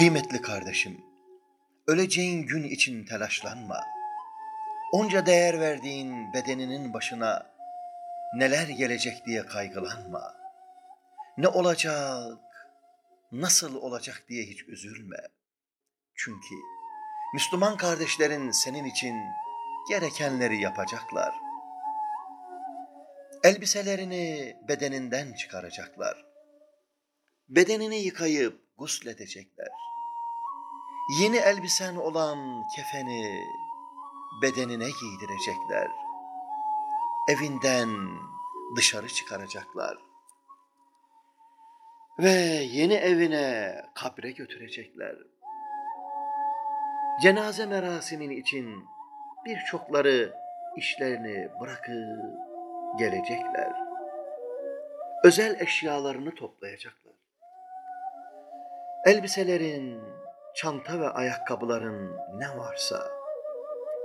Kıymetli kardeşim, öleceğin gün için telaşlanma. Onca değer verdiğin bedeninin başına neler gelecek diye kaygılanma. Ne olacak, nasıl olacak diye hiç üzülme. Çünkü Müslüman kardeşlerin senin için gerekenleri yapacaklar. Elbiselerini bedeninden çıkaracaklar. Bedenini yıkayıp gusledecekler. Yeni elbisen olan kefeni bedenine giydirecekler. Evinden dışarı çıkaracaklar. Ve yeni evine kabre götürecekler. Cenaze merasimin için birçokları işlerini bırakıp gelecekler. Özel eşyalarını toplayacaklar. Elbiselerin, çanta ve ayakkabıların ne varsa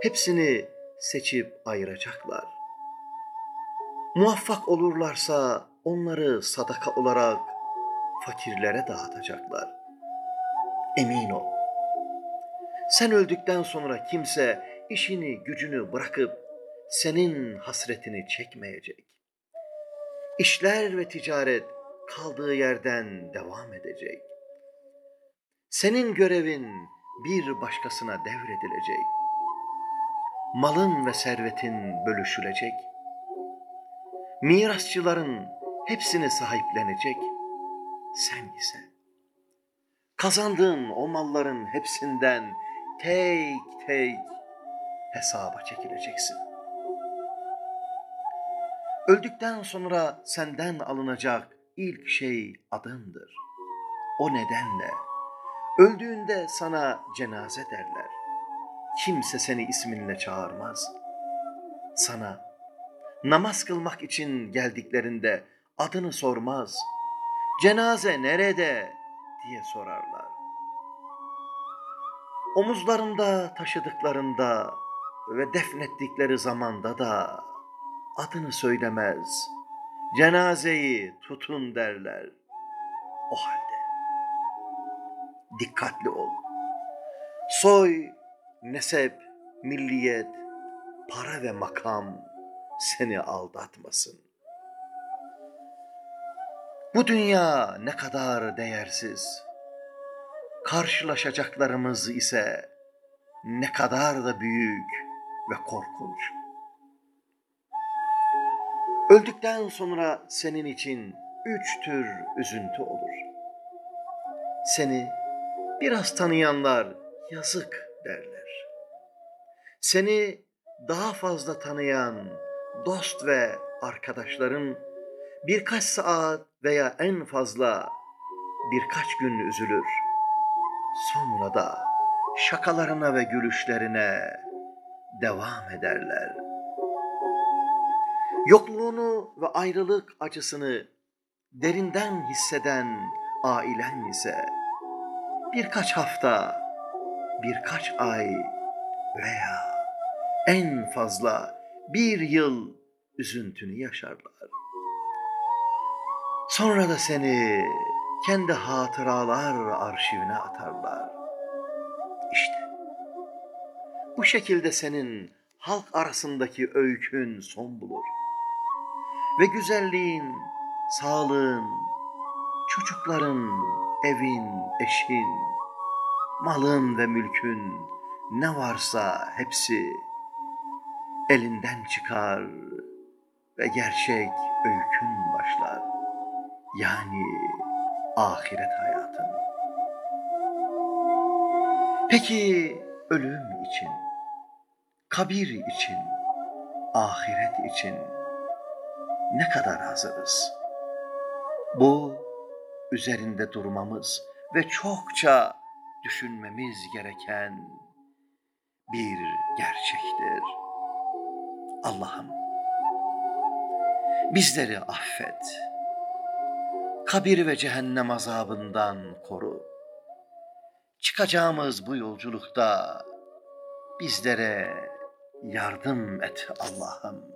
hepsini seçip ayıracaklar. Muvaffak olurlarsa onları sadaka olarak fakirlere dağıtacaklar. Emin ol. Sen öldükten sonra kimse işini gücünü bırakıp senin hasretini çekmeyecek. İşler ve ticaret kaldığı yerden devam edecek. Senin görevin bir başkasına devredilecek. Malın ve servetin bölüşülecek. Mirasçıların hepsini sahiplenecek. Sen ise kazandığın o malların hepsinden tek tek hesaba çekileceksin. Öldükten sonra senden alınacak ilk şey adındır. O nedenle öldüğünde sana cenaze derler. Kimse seni isminle çağırmaz. Sana namaz kılmak için geldiklerinde adını sormaz. Cenaze nerede diye sorarlar. Omuzlarında taşıdıklarında ve defnettikleri zamanda da adını söylemez. Cenazeyi tutun derler. O halde dikkatli ol. Soy, nesep, milliyet, para ve makam seni aldatmasın. Bu dünya ne kadar değersiz, karşılaşacaklarımız ise ne kadar da büyük ve korkunç. Öldükten sonra senin için üç tür üzüntü olur. Seni biraz tanıyanlar yazık derler. Seni daha fazla tanıyan dost ve arkadaşların birkaç saat veya en fazla birkaç gün üzülür. Sonra da şakalarına ve gülüşlerine devam ederler. Yokluğunu ve ayrılık acısını derinden hisseden ailen ise birkaç hafta, birkaç ay veya en fazla bir yıl üzüntünü yaşarlar. Sonra da seni kendi hatıralar arşivine atarlar. İşte bu şekilde senin halk arasındaki öykün son bulur. Ve güzelliğin, sağlığın, çocukların, evin, eşin, malın ve mülkün ne varsa hepsi elinden çıkar ve gerçek öykün başlar. Yani ahiret hayatın. Peki ölüm için, kabir için, ahiret için ne kadar hazırız? Bu üzerinde durmamız ve çokça düşünmemiz gereken bir gerçektir. Allah'ım bizleri affet. Kabir ve cehennem azabından koru. Çıkacağımız bu yolculukta bizlere yardım et Allah'ım.